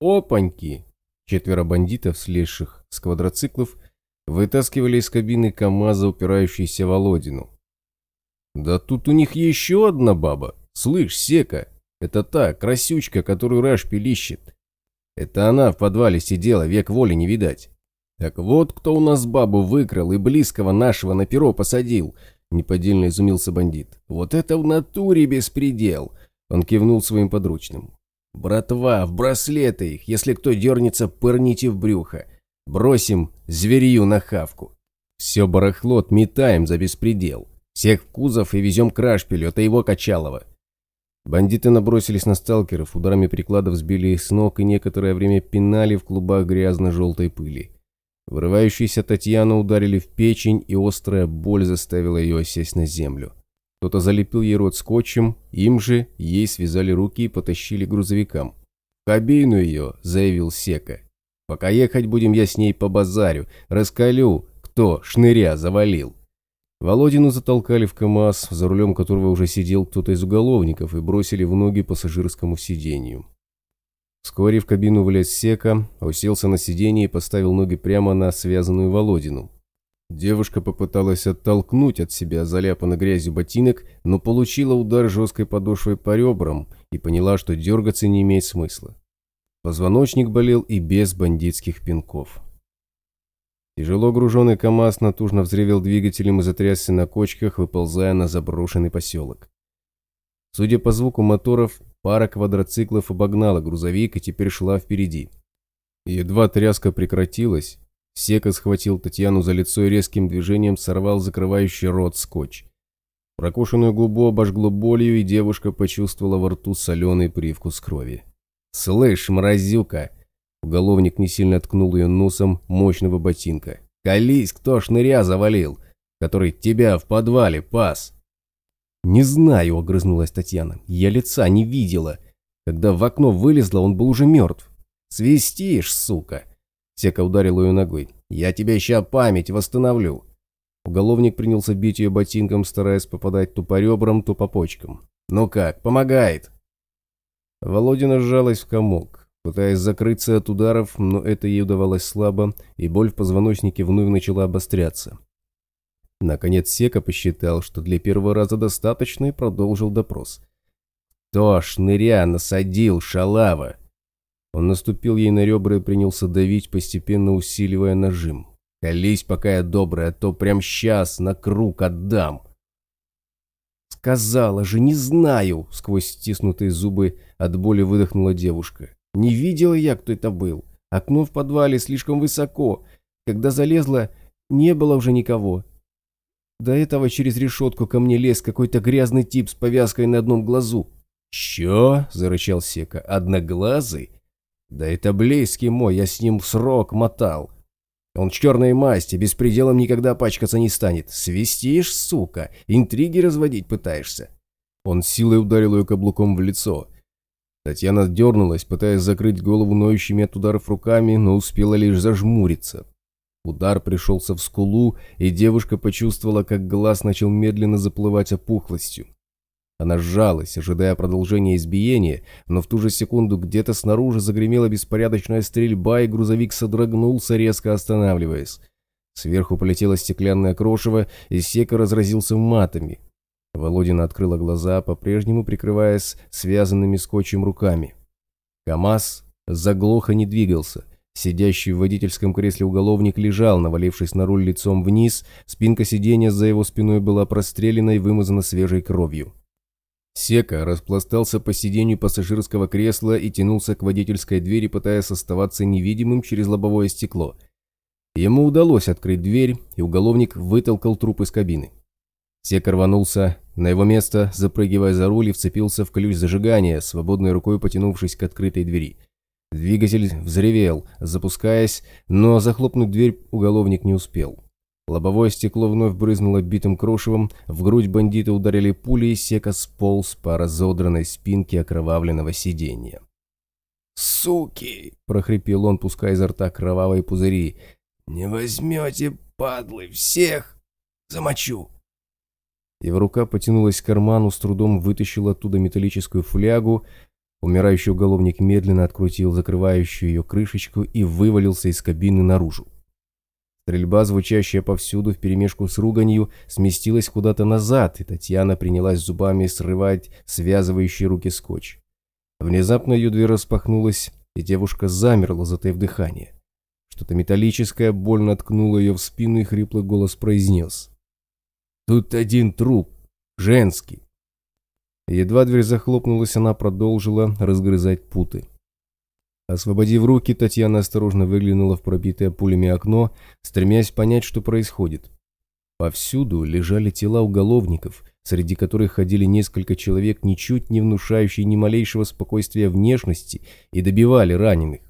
Опаньки! Четверо бандитов, слезших с квадроциклов, вытаскивали из кабины КамАЗа упирающийся Володину. «Да тут у них еще одна баба! Слышь, Сека, это та красючка, которую Раш пилищет. Это она в подвале сидела, век воли не видать. Так вот, кто у нас бабу выкрал и близкого нашего на перо посадил!» Неподдельно изумился бандит. «Вот это в натуре беспредел!» Он кивнул своим подручным. «Братва, в браслеты их, если кто дернется, пырните в брюхо. Бросим зверью на хавку. Все барахло отметаем за беспредел. Всех в кузов и везем к Рашпилю, это его Качалова». Бандиты набросились на сталкеров, ударами прикладов сбили их с ног и некоторое время пинали в клубах грязно-желтой пыли. Вырывающиеся Татьяну ударили в печень, и острая боль заставила ее осесть на землю. Кто-то залепил ей рот скотчем, им же ей связали руки и потащили к грузовикам. «В кабину ее», — заявил Сека. «Пока ехать будем, я с ней по базарю, раскалю, кто шныря завалил». Володину затолкали в КамАЗ, за рулем которого уже сидел кто-то из уголовников, и бросили в ноги пассажирскому сиденью. Вскоре в кабину влез Сека, уселся на сиденье и поставил ноги прямо на связанную Володину. Девушка попыталась оттолкнуть от себя заляпанный грязью ботинок, но получила удар жесткой подошвой по ребрам и поняла, что дергаться не имеет смысла. Позвоночник болел и без бандитских пинков. Тяжело груженный КамАЗ натужно взревел двигателем и затрясся на кочках, выползая на заброшенный поселок. Судя по звуку моторов, пара квадроциклов обогнала грузовик и теперь шла впереди. Едва тряска прекратилась, Сека схватил Татьяну за лицо и резким движением сорвал закрывающий рот скотч. Прокушенную губу обожгло болью, и девушка почувствовала во рту соленый привкус крови. «Слышь, мразюка!» Уголовник не сильно ткнул ее носом мощного ботинка. «Колись, кто шныря завалил, который тебя в подвале пас!» «Не знаю», — огрызнулась Татьяна. «Я лица не видела. Когда в окно вылезла, он был уже мертв». «Свистишь, сука!» Сека ударил ее ногой. «Я тебе ща память восстановлю!» Уголовник принялся бить ее ботинком, стараясь попадать то по ребрам, то по почкам. «Ну как, помогает?» Володина сжалась в комок, пытаясь закрыться от ударов, но это ей удавалось слабо, и боль в позвоночнике вновь начала обостряться. Наконец Сека посчитал, что для первого раза достаточно, и продолжил допрос. «Кто шныря насадил, шалава?» Он наступил ей на ребра и принялся давить, постепенно усиливая нажим. «Колись, пока я добрый, а то прям сейчас на круг отдам!» «Сказала же, не знаю!» — сквозь стиснутые зубы от боли выдохнула девушка. «Не видела я, кто это был. Окно в подвале слишком высоко. Когда залезла, не было уже никого. До этого через решетку ко мне лез какой-то грязный тип с повязкой на одном глазу». «Чё?» — зарычал Сека. «Одноглазый? Да это близкий мой, я с ним в срок мотал. Он черной масти, беспределом никогда пачкаться не станет. Свистишь, сука, интриги разводить пытаешься. Он силой ударил ее каблуком в лицо. Татьяна дернулась, пытаясь закрыть голову ноющими от ударов руками, но успела лишь зажмуриться. Удар пришелся в скулу, и девушка почувствовала, как глаз начал медленно заплывать опухлостью. Она сжалась, ожидая продолжения избиения, но в ту же секунду где-то снаружи загремела беспорядочная стрельба, и грузовик содрогнулся, резко останавливаясь. Сверху полетело стеклянное крошево, и Сека разразился матами. Володина открыла глаза, по-прежнему прикрываясь связанными скотчем руками. КамАЗ заглохо не двигался. Сидящий в водительском кресле уголовник лежал, навалившись на руль лицом вниз, спинка сиденья за его спиной была прострелена и вымазана свежей кровью. Сека распластался по сиденью пассажирского кресла и тянулся к водительской двери, пытаясь оставаться невидимым через лобовое стекло. Ему удалось открыть дверь, и уголовник вытолкал труп из кабины. Сека рванулся на его место, запрыгивая за руль и вцепился в ключ зажигания, свободной рукой потянувшись к открытой двери. Двигатель взревел, запускаясь, но захлопнуть дверь уголовник не успел. Лобовое стекло вновь брызнуло битым крошевом, в грудь бандита ударили пули, и Сека сполз по разодранной спинке окровавленного сиденья. «Суки!» – прохрипел он, пуская изо рта кровавые пузыри. «Не возьмете, падлы, всех! Замочу!» Его рука потянулась к карману, с трудом вытащила оттуда металлическую флягу, Умирающий уголовник медленно открутил закрывающую ее крышечку и вывалился из кабины наружу. Стрельба, звучащая повсюду вперемешку с руганью, сместилась куда-то назад, и Татьяна принялась зубами срывать связывающие руки скотч. Внезапно ее дверь распахнулась, и девушка замерла, затаив дыхание. Что-то металлическое больно ткнуло ее в спину, и хриплый голос произнес. «Тут один труп. Женский». Едва дверь захлопнулась, она продолжила разгрызать путы. Освободив руки, Татьяна осторожно выглянула в пробитое пулями окно, стремясь понять, что происходит. Повсюду лежали тела уголовников, среди которых ходили несколько человек, ничуть не внушающие ни малейшего спокойствия внешности, и добивали раненых.